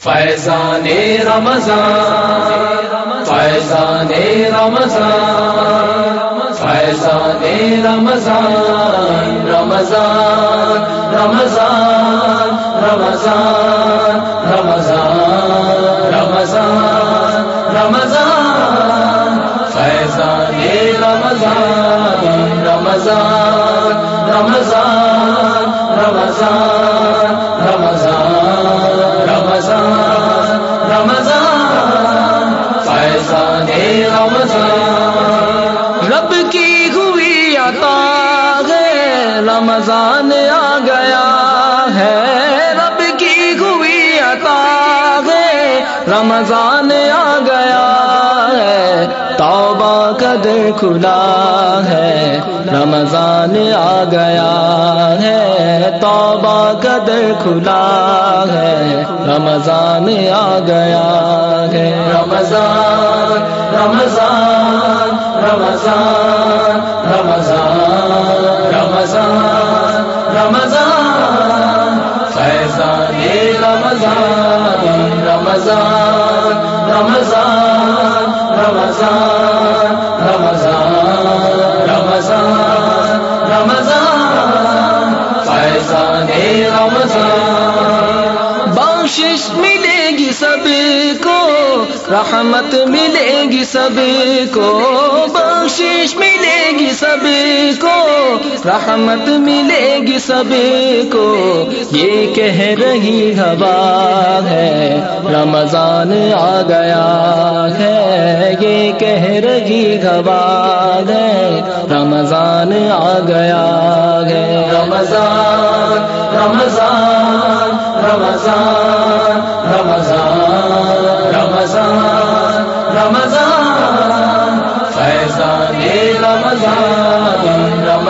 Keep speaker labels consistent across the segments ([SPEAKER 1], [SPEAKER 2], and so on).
[SPEAKER 1] فیضان رمضان فیضان رمضان فیضان رمضان رمضان رمضان رمضان رمضان رمضان رمضان فیضان رمضان رمضان رمضان رمضان
[SPEAKER 2] ہے، رمضان آ گیا ہے۔ رب کی ہوئی عطا ہے، رمضان آ گیا ہے۔ توبہ کا در کھلا ہے، رمضان آ گیا ہے۔ توبہ کا در کھلا ہے، رمضان آ گیا ہے۔
[SPEAKER 1] رمضان رمضان۔ رمضان رمضان رمضان رمضان فیضان رمضان رمضان رمضان رمضان رمضان
[SPEAKER 2] رحمت ملے گی سبھی کو، بخشش ملے گی سبھی کو، رحمت ملے گی سبھی کو۔ یہ کہہ رہی ہوا ہے، رمضان آ گیا ہے۔ یہ کہہ رہی ہوا ہے، رمضان آ گیا ہے۔
[SPEAKER 1] رمضان رمضان رمضان رمضان۔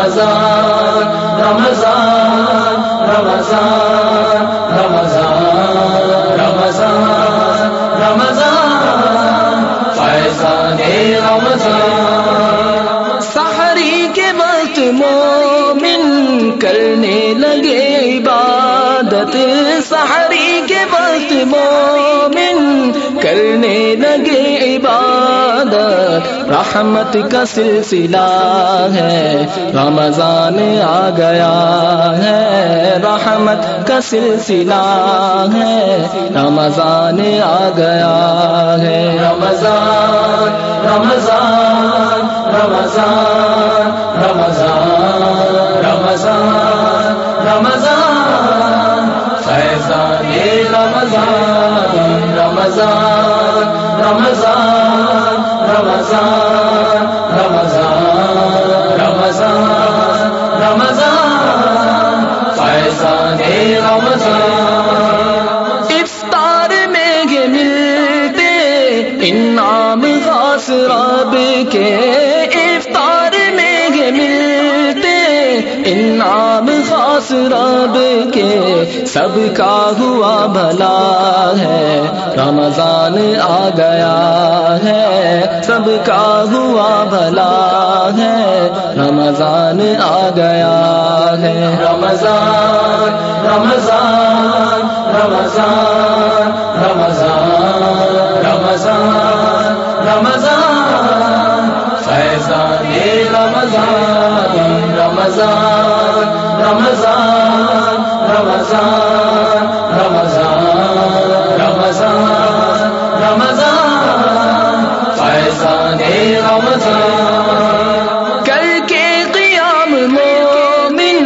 [SPEAKER 1] رمضان رمضان رمضان رمضان رمضان رمضان، فیضان رمضان.
[SPEAKER 2] سحری کے وقت مومن کرنے لگے عبادت، سحری کے وقت مومن کرنے لگے عبادت، رحمت کا سلسلہ ہے۔ رمضان آ گیا ہے، رحمت کا سلسلہ ہے۔ رمضان آ گیا ہے۔
[SPEAKER 1] رمضان رمضان۔ رمضان رمضان رمضان رمضان رمضان رمضان، فیضان رمضان.
[SPEAKER 2] افطار میں گے ملتے انعام خاص رب کے رب کے سب کا ہوا بھلا ہے۔ رمضان آ گیا ہے، سب کا ہوا بھلا ہے۔ رمضان آ گیا ہے۔
[SPEAKER 1] رمضان رمضان رمضان رمضان رمضان رمضان۔ فیضان رمضان رمضان۔ رمضان رمضان رمضان رمضان رمضان فیضان رمضان
[SPEAKER 2] کر کے قیام مومن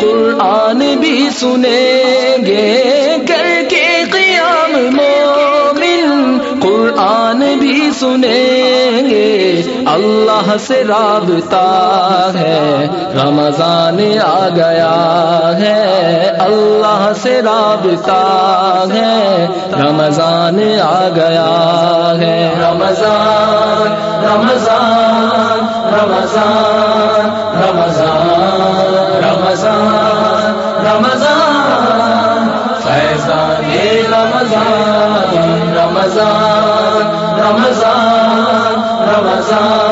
[SPEAKER 2] قرآن بھی سنیں گے کر کے قیام مومن قرآن بھی سنیں اللہ سے رابطہ ہے۔ رمضان آ گیا ہے۔ اللہ سے رابطہ ہے۔ رمضان آ گیا ہے۔
[SPEAKER 1] رمضان رمضان رمضان رمضان رمضان رمضان۔ فیضان رمضان رمضان رمضان رمضان۔